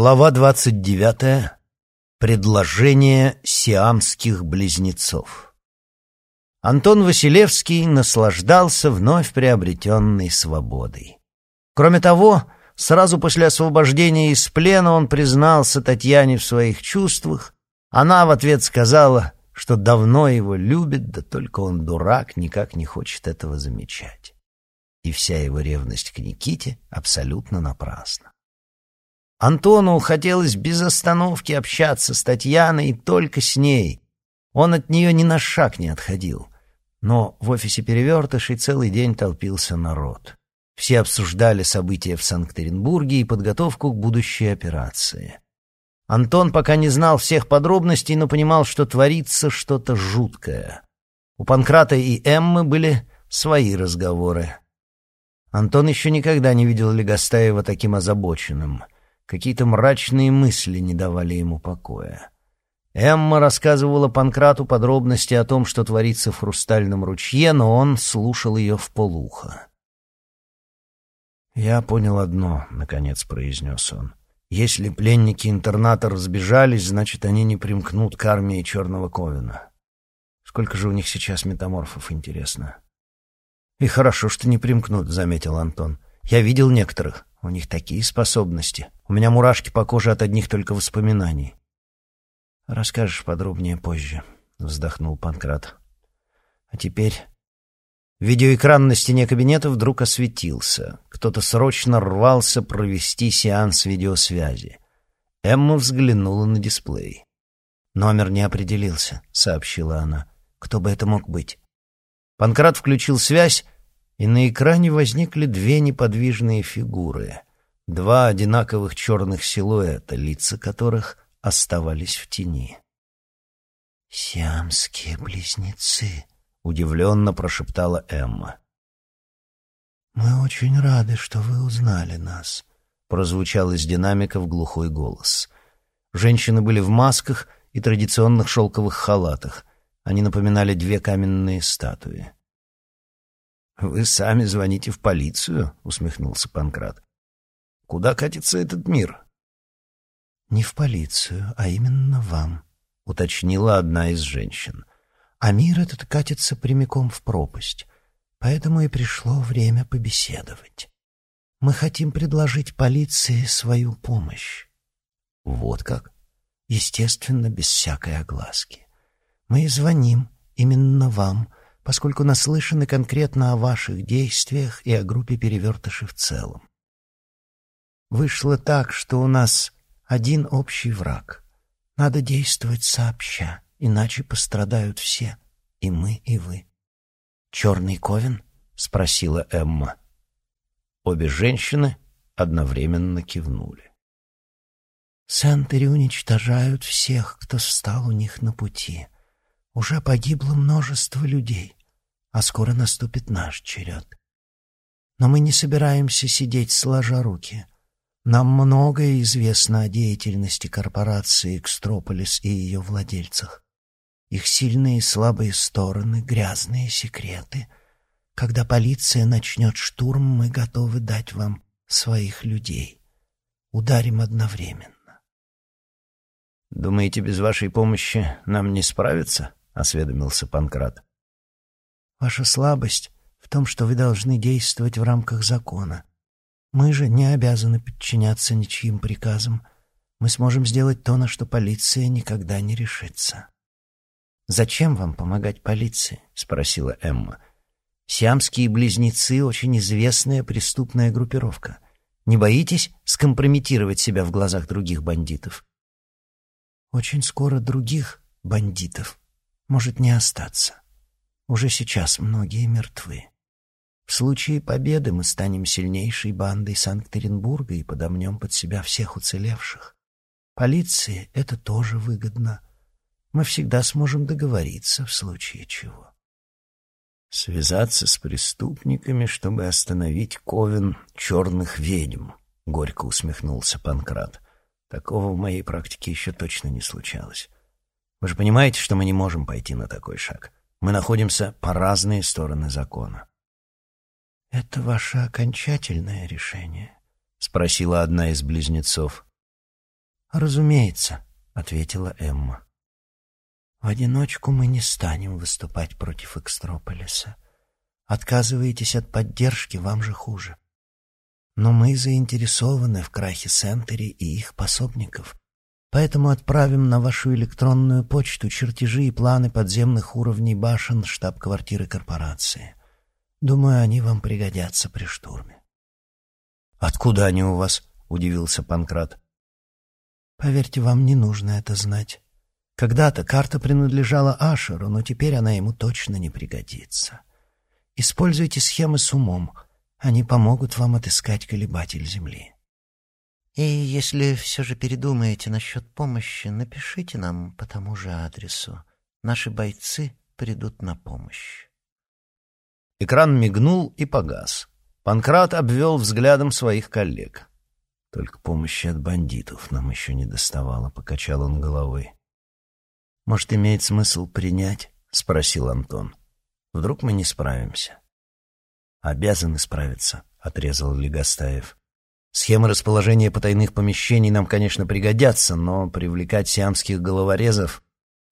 Глава двадцать девятая. Предложение сиамских близнецов. Антон Василевский наслаждался вновь приобретенной свободой. Кроме того, сразу после освобождения из плена он признался Татьяне в своих чувствах. Она в ответ сказала, что давно его любит, да только он дурак, никак не хочет этого замечать. И вся его ревность к Никите абсолютно напрасна. Антону хотелось без остановки общаться с Татьяной только с ней. Он от нее ни на шаг не отходил. Но в офисе перевертышей целый день толпился народ. Все обсуждали события в Санкт-Петербурге и подготовку к будущей операции. Антон пока не знал всех подробностей, но понимал, что творится что-то жуткое. У Панкрата и Эммы были свои разговоры. Антон еще никогда не видел Легостаева таким озабоченным — Какие-то мрачные мысли не давали ему покоя. Эмма рассказывала Панкрату подробности о том, что творится в хрустальном ручье, но он слушал ее в полухо. «Я понял одно», — наконец произнес он. «Если пленники интерната разбежались, значит, они не примкнут к армии Черного Ковина. Сколько же у них сейчас метаморфов, интересно?» «И хорошо, что не примкнут», — заметил Антон. «Я видел некоторых. У них такие способности. У меня мурашки по коже от одних только воспоминаний. Расскажешь подробнее позже, вздохнул Панкрат. А теперь видеоэкран на стене кабинета вдруг осветился. Кто-то срочно рвался провести сеанс видеосвязи. Эмма взглянула на дисплей. Номер не определился, сообщила она. Кто бы это мог быть? Панкрат включил связь и на экране возникли две неподвижные фигуры, два одинаковых черных силуэта, лица которых оставались в тени. «Сиамские близнецы», — удивленно прошептала Эмма. «Мы очень рады, что вы узнали нас», — прозвучал из динамиков глухой голос. Женщины были в масках и традиционных шелковых халатах. Они напоминали две каменные статуи. «Вы сами звоните в полицию?» — усмехнулся Панкрат. «Куда катится этот мир?» «Не в полицию, а именно вам», — уточнила одна из женщин. «А мир этот катится прямиком в пропасть, поэтому и пришло время побеседовать. Мы хотим предложить полиции свою помощь». «Вот как?» «Естественно, без всякой огласки. Мы и звоним именно вам» поскольку наслышаны конкретно о ваших действиях и о группе перевертышей в целом. Вышло так, что у нас один общий враг. Надо действовать сообща, иначе пострадают все, и мы, и вы. «Черный ковен?» — спросила Эмма. Обе женщины одновременно кивнули. Сентери уничтожают всех, кто встал у них на пути. Уже погибло множество людей а скоро наступит наш черед. Но мы не собираемся сидеть сложа руки. Нам многое известно о деятельности корпорации «Экстрополис» и ее владельцах. Их сильные и слабые стороны, грязные секреты. Когда полиция начнет штурм, мы готовы дать вам своих людей. Ударим одновременно. «Думаете, без вашей помощи нам не справиться?» — осведомился Панкрат. Ваша слабость в том, что вы должны действовать в рамках закона. Мы же не обязаны подчиняться ничьим приказам. Мы сможем сделать то, на что полиция никогда не решится. «Зачем вам помогать полиции?» — спросила Эмма. «Сиамские близнецы — очень известная преступная группировка. Не боитесь скомпрометировать себя в глазах других бандитов?» «Очень скоро других бандитов может не остаться». Уже сейчас многие мертвы. В случае победы мы станем сильнейшей бандой Санкт-Петербурга и подомнем под себя всех уцелевших. Полиции это тоже выгодно. Мы всегда сможем договориться в случае чего. Связаться с преступниками, чтобы остановить ковен черных ведьм, — горько усмехнулся Панкрат. Такого в моей практике еще точно не случалось. Вы же понимаете, что мы не можем пойти на такой шаг. Мы находимся по разные стороны закона. «Это ваше окончательное решение?» — спросила одна из близнецов. «Разумеется», — ответила Эмма. «В одиночку мы не станем выступать против Экстрополиса. Отказываетесь от поддержки, вам же хуже. Но мы заинтересованы в крахе Сентери и их пособников, поэтому отправим на вашу электронную почту чертежи и планы подземных уровней башен штаб-квартиры корпорации. Думаю, они вам пригодятся при штурме». «Откуда они у вас?» — удивился Панкрат. «Поверьте, вам не нужно это знать. Когда-то карта принадлежала Ашеру, но теперь она ему точно не пригодится. Используйте схемы с умом. Они помогут вам отыскать колебатель Земли». «И если все же передумаете насчет помощи, напишите нам по тому же адресу. Наши бойцы придут на помощь». Экран мигнул и погас. Панкрат обвел взглядом своих коллег. «Только помощи от бандитов нам еще не доставало», — покачал он головой. «Может, имеет смысл принять?» — спросил Антон. «Вдруг мы не справимся?» «Обязаны справиться», — отрезал Легостаев. «Схемы расположения потайных помещений нам, конечно, пригодятся, но привлекать сиамских головорезов...»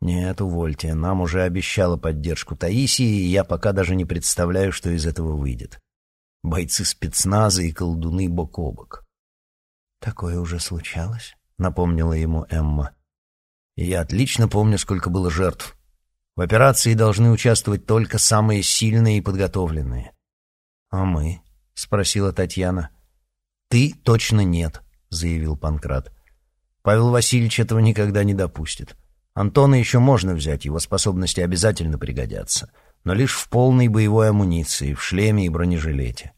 «Нет, увольте, нам уже обещала поддержку Таисии, и я пока даже не представляю, что из этого выйдет. Бойцы спецназа и колдуны бок о бок». «Такое уже случалось», — напомнила ему Эмма. И я отлично помню, сколько было жертв. В операции должны участвовать только самые сильные и подготовленные. «А мы?» — спросила Татьяна. «Ты точно нет», — заявил Панкрат. «Павел Васильевич этого никогда не допустит. Антона еще можно взять, его способности обязательно пригодятся, но лишь в полной боевой амуниции, в шлеме и бронежилете».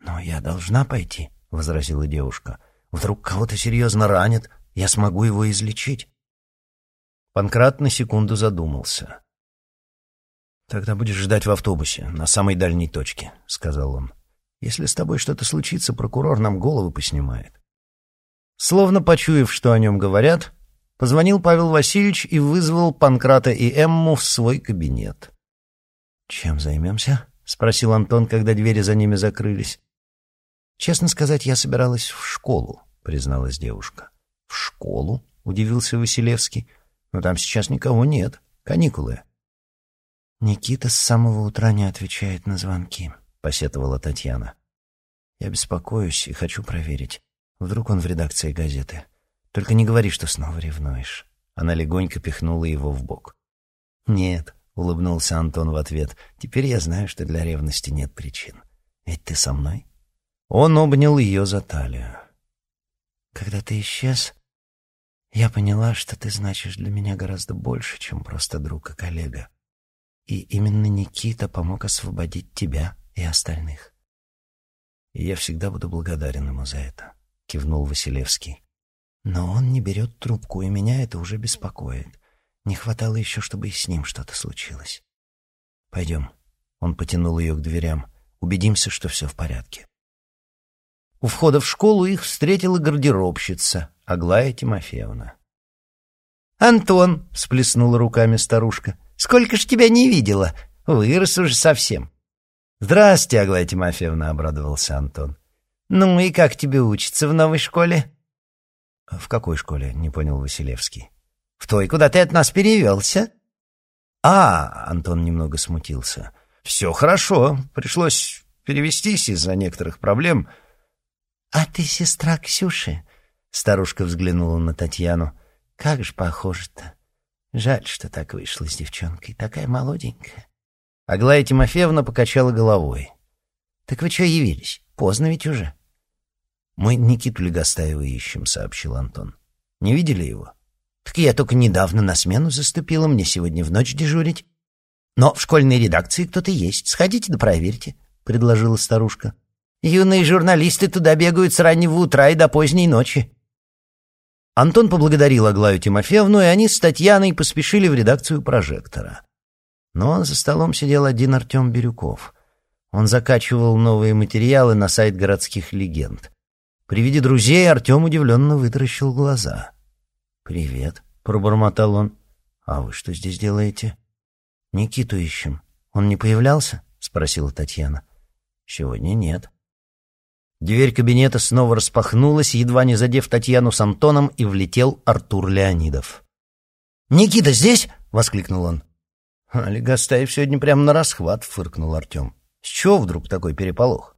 «Но я должна пойти», — возразила девушка. «Вдруг кого-то серьезно ранят, я смогу его излечить. Панкрат на секунду задумался. «Тогда будешь ждать в автобусе, на самой дальней точке», — сказал он. «Если с тобой что-то случится, прокурор нам головы поснимает». Словно почуяв, что о нем говорят, позвонил Павел Васильевич и вызвал Панкрата и Эмму в свой кабинет. «Чем займемся?» — спросил Антон, когда двери за ними закрылись. «Честно сказать, я собиралась в школу», — призналась девушка. «В школу?» — удивился Василевский. «Но там сейчас никого нет. Каникулы». «Никита с самого утра не отвечает на звонки», — посетовала Татьяна. «Я беспокоюсь и хочу проверить. Вдруг он в редакции газеты. Только не говори, что снова ревнуешь». Она легонько пихнула его в бок. «Нет», — улыбнулся Антон в ответ, — «теперь я знаю, что для ревности нет причин. Ведь ты со мной?» Он обнял ее за талию. Когда ты исчез, я поняла, что ты значишь для меня гораздо больше, чем просто друг и коллега. И именно Никита помог освободить тебя и остальных. И я всегда буду благодарен ему за это, кивнул Василевский. Но он не берет трубку, и меня это уже беспокоит. Не хватало еще, чтобы и с ним что-то случилось. Пойдем. Он потянул ее к дверям. Убедимся, что все в порядке. У входа в школу их встретила гардеробщица Аглая Тимофеевна. «Антон!» — всплеснула руками старушка. «Сколько ж тебя не видела! Вырос уже совсем!» «Здрасте, Аглая Тимофеевна!» — обрадовался Антон. «Ну и как тебе учиться в новой школе?» «В какой школе?» — не понял Василевский. «В той, куда ты от нас перевелся». «А!» — Антон немного смутился. «Все хорошо. Пришлось перевестись из-за некоторых проблем». «А ты сестра Ксюши?» Старушка взглянула на Татьяну. «Как же похоже-то. Жаль, что так вышло с девчонкой. Такая молоденькая». Аглая Тимофеевна покачала головой. «Так вы что явились? Поздно ведь уже». «Мы Никиту Легостаева ищем», — сообщил Антон. «Не видели его?» «Так я только недавно на смену заступила, мне сегодня в ночь дежурить. Но в школьной редакции кто-то есть. Сходите да проверьте», — предложила старушка. Юные журналисты туда бегают с раннего утра и до поздней ночи. Антон поблагодарил Аглаю Тимофеевну, и они с Татьяной поспешили в редакцию «Прожектора». Но за столом сидел один Артем Бирюков. Он закачивал новые материалы на сайт городских легенд. При виде друзей Артем удивленно вытаращил глаза. «Привет», — пробормотал он. «А вы что здесь делаете?» «Никиту ищем. Он не появлялся?» — спросила Татьяна. «Сегодня нет». Дверь кабинета снова распахнулась, едва не задев Татьяну с Антоном, и влетел Артур Леонидов. «Никита здесь?» — воскликнул он. «Олегостаев сегодня прямо на расхват», — фыркнул Артем. «С чего вдруг такой переполох?»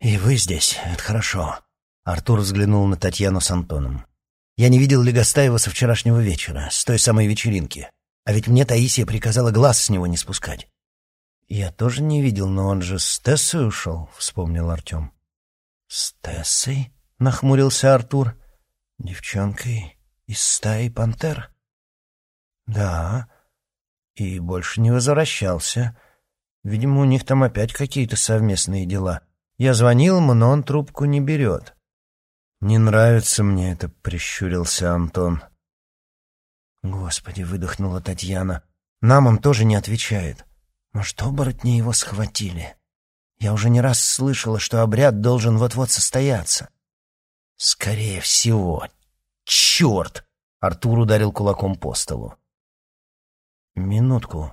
«И вы здесь, это хорошо», — Артур взглянул на Татьяну с Антоном. «Я не видел Легостаева со вчерашнего вечера, с той самой вечеринки. А ведь мне Таисия приказала глаз с него не спускать». «Я тоже не видел, но он же с Тессой ушел», — вспомнил Артем. «С Тессой?» — нахмурился Артур. «Девчонкой из стаи пантер?» «Да, и больше не возвращался. Видимо, у них там опять какие-то совместные дела. Я звонил ему, но он трубку не берет». «Не нравится мне это», — прищурился Антон. «Господи!» — выдохнула Татьяна. «Нам он тоже не отвечает. Может, оборотни его схватили?» Я уже не раз слышала, что обряд должен вот-вот состояться. Скорее всего. Черт! Артур ударил кулаком по столу. Минутку,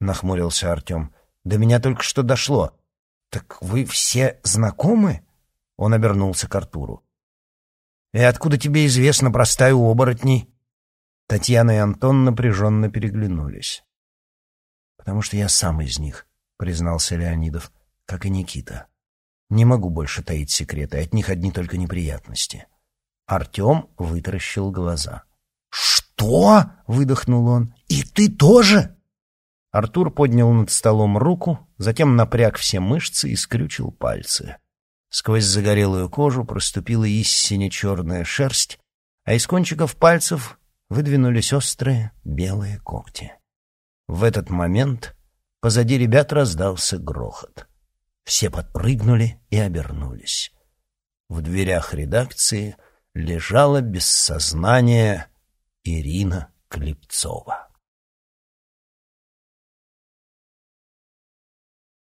нахмурился Артем. До меня только что дошло. Так вы все знакомы? Он обернулся к Артуру. И откуда тебе известно про стаю оборотней? Татьяна и Антон напряженно переглянулись. «Потому что я сам из них», — признался Леонидов как и Никита. Не могу больше таить секреты, от них одни только неприятности. Артем вытаращил глаза. «Что?» — выдохнул он. «И ты тоже?» Артур поднял над столом руку, затем напряг все мышцы и скрючил пальцы. Сквозь загорелую кожу проступила истине черная шерсть, а из кончиков пальцев выдвинулись острые белые когти. В этот момент позади ребят раздался грохот. Все подпрыгнули и обернулись. В дверях редакции лежала без сознания Ирина Клепцова.